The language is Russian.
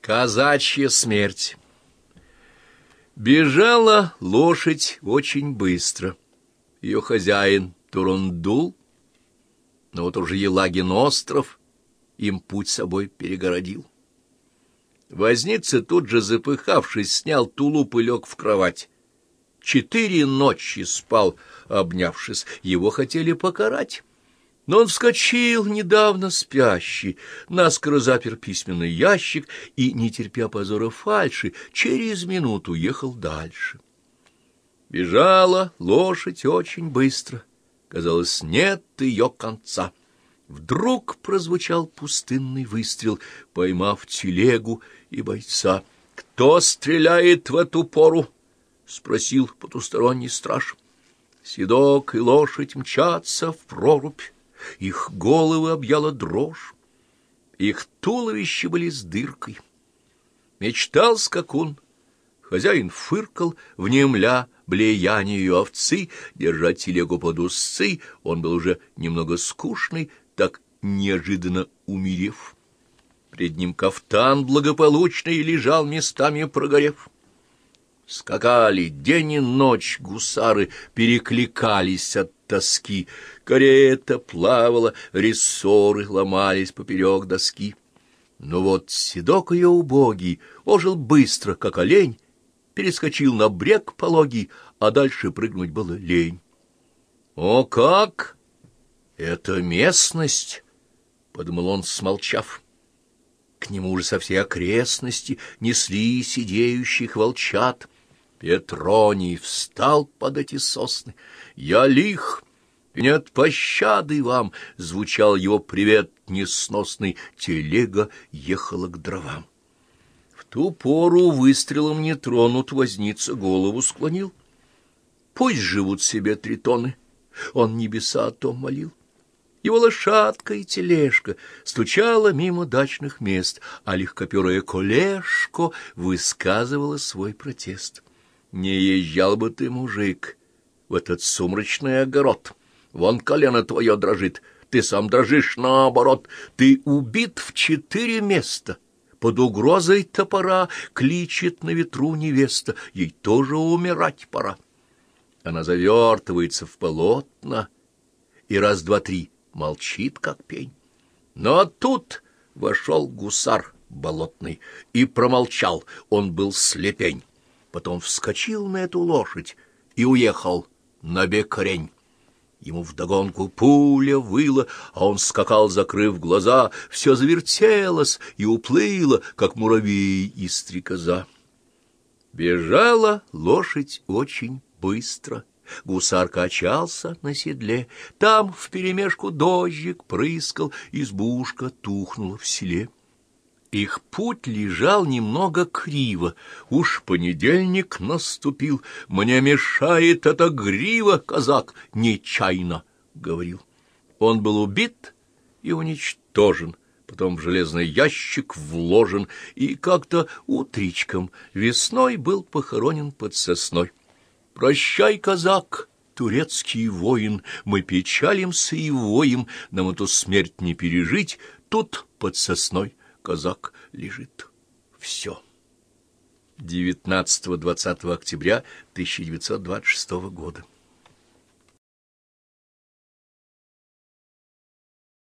Казачья смерть Бежала лошадь очень быстро. Ее хозяин Турундул, но вот уже Елагин остров им путь собой перегородил. Возница тут же, запыхавшись, снял тулуп и лег в кровать. Четыре ночи спал, обнявшись, его хотели покарать. Но он вскочил, недавно спящий, наскоро запер письменный ящик и, не терпя позора фальши, через минуту ехал дальше. Бежала лошадь очень быстро. Казалось, нет ее конца. Вдруг прозвучал пустынный выстрел, поймав телегу и бойца. «Кто стреляет в эту пору?» — спросил потусторонний страж. Седок и лошадь мчатся в прорубь. Их головы объяла дрожь, их туловища были с дыркой. Мечтал скакун, хозяин фыркал, внемля блеянию овцы, держать телегу под усы, он был уже немного скучный, так неожиданно умерев. Пред ним кафтан благополучный лежал местами прогорев. Скакали день и ночь гусары, перекликались от тоски. Карета плавала, рессоры ломались поперек доски. Но вот седок ее убогий ожил быстро, как олень, перескочил на брег пологий, а дальше прыгнуть было лень. «О, как! Это местность!» — подумал он, смолчав. К нему уже со всей окрестности несли сидеющих волчат — Петроний встал под эти сосны. «Я лих, нет пощады вам!» — звучал его привет несносный. Телега ехала к дровам. В ту пору выстрелом не тронут, возница голову склонил. Пусть живут себе тритоны, он небеса о том молил. Его лошадка и тележка стучала мимо дачных мест, а легкоперая колешко высказывала свой протест. Не езжал бы ты, мужик, в этот сумрачный огород. Вон колено твое дрожит, ты сам дрожишь наоборот. Ты убит в четыре места. Под угрозой топора кличет на ветру невеста, ей тоже умирать пора. Она завертывается в полотна и раз-два-три молчит, как пень. Но тут вошел гусар болотный и промолчал, он был слепень потом вскочил на эту лошадь и уехал на бекрень. Ему вдогонку пуля выла, а он скакал, закрыв глаза, все завертелось и уплыло, как муравей и стрекоза. Бежала лошадь очень быстро. Гусар качался на седле, там вперемешку дождик прыскал, избушка тухнула в селе. Их путь лежал немного криво. Уж понедельник наступил. Мне мешает эта грива, казак, нечаянно, — говорил. Он был убит и уничтожен, потом в железный ящик вложен, и как-то утричком весной был похоронен под сосной. Прощай, казак, турецкий воин, мы печалимся и воем, нам эту смерть не пережить, тут под сосной казак лежит. Все. 19-20 октября 1926 года.